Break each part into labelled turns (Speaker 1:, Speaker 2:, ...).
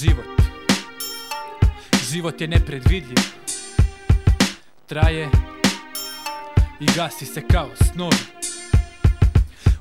Speaker 1: Život. Život je nepredvidljiv. Traje I gasi se kao snovi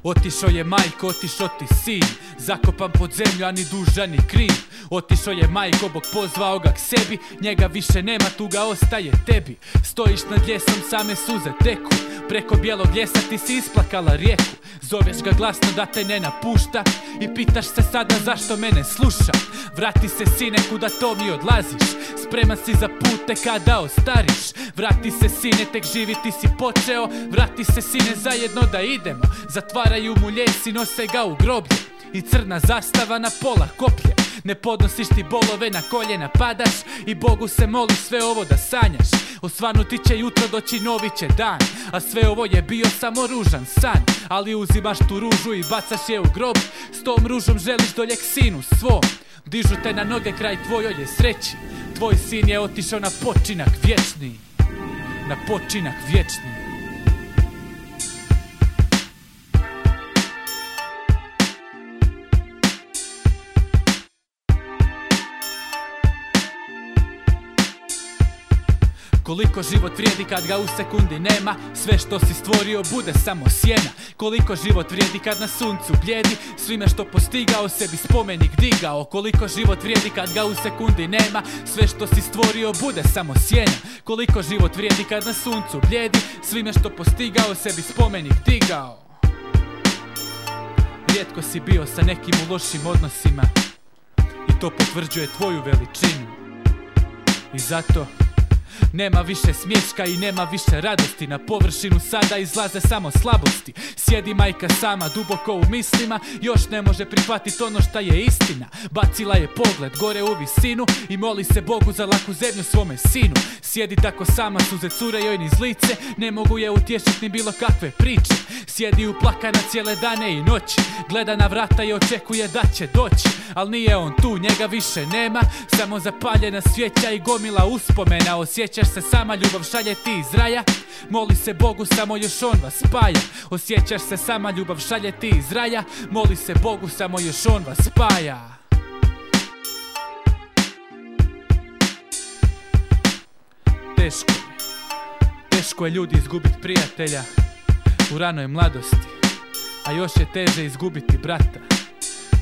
Speaker 1: Otišao je majko, otišao ti sin. Zakopan pod zemlju, a ni dužan ni kriv. Otišao je majko, Bog pozvao ga k sebi. Njega više nema, tu ga ostaje tebi. Stojiš nad ljesom, same suze teku. Preko bijelog ljesa ti si isplakala rijeku Zoveš ga glasno da te ne napušta I pitaš se sada zašto mene sluša. Vrati se sine kuda to mi odlaziš? Spreman si za pute kada ostariš. Vrati se sine tek živiti si počeo. Vrati se sine zajedno da idemo. Zatvaraju mu i nose ga u groblje. I crna zastava na pola koplje. Ne podnosiš ti bolove, na koljena padaš. I Bogu se moli sve ovo da sanjaš. Osvanuti će jutro, doći novi će dan. A sve ovo je bio samo ružan san. Ali uzimaš tu ružu i bacaš je u grob. S tom ružom želiš doljek sinu svom Dižu te na noge kraj tvojoj je sreći. Tvoj sin je otišao na počinak vječni. Na počinak vječni Koliko život vrijedi kad ga u sekundi nema? Sve što si stvorio bude samo sjena. Koliko život vrijedi kad na suncu bljedi Svime što postigao sebi spomenik digao. Koliko život vrijedi kad ga u sekundi nema? Sve što si stvorio bude samo sjena. Koliko život vrijedi kad na suncu bljedi Svime što postigao sebi spomenik digao. Rijetko si bio sa nekim u lošim odnosima. I to potvrđuje tvoju veličinu. I zato nema više smješka i nema više radosti. Na površinu sada izlaze samo slabosti. Sjedi majka sama duboko u mislima Još ne može prihvatiti ono šta je istina. Bacila je pogled gore u visinu I moli se Bogu za laku zemlju svome sinu. Sjedi tako sama, suze cure joj niz lice Ne mogu je utješiti ni bilo kakve priče Sjedi uplakana cijele dane i noći Gleda na vrata i očekuje da će doći Al nije on tu, njega više nema. Samo zapaljena svjeća i gomila uspomena. Osjećaš se sama, ljubav šalje ti iz raja. Moli se Bogu, samo još on vas spaja. Osjećaš se sama, ljubav šalje ti iz raja. Moli se Bogu, samo još on vas spaja. Teško je. Teško je ljudi izgubiti prijatelja u ranoj mladosti A još je teže izgubiti brata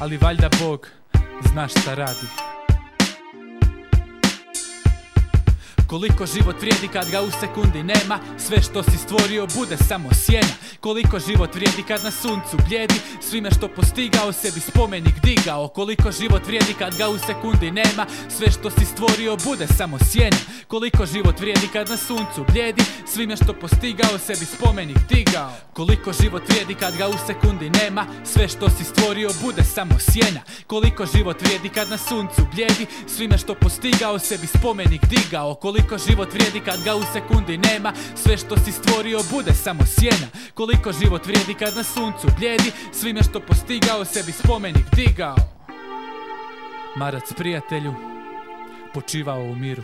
Speaker 1: Ali valjda Bog zna šta radi. Koliko život vrijedi kad ga u sekundi nema Sve što si stvorio bude samo sjena Koliko život vrijedi kad na suncu bljedi Svime što postigao sebi spomenik digao. Koliko život vrijedi kad ga u sekundi nema? Sve što si stvorio bude samo sjena. Koliko život vrijedi kad na suncu bljedi Svime što postigao sebi spomenik digao. Koliko život vrijedi kad ga u sekundi nema? Sve što si stvorio bude samo sjena. Koliko život vrijedi kad na suncu bljedi Svime što postigao sebi spomenik digao. Koliko život vrijedi kad ga u sekundi nema? Sve što si stvorio bude samo sjena Koliko život vrijedi kad na suncu bljedi Svime što postigao sebi spomenik digao. Marac prijatelju Počivao u miru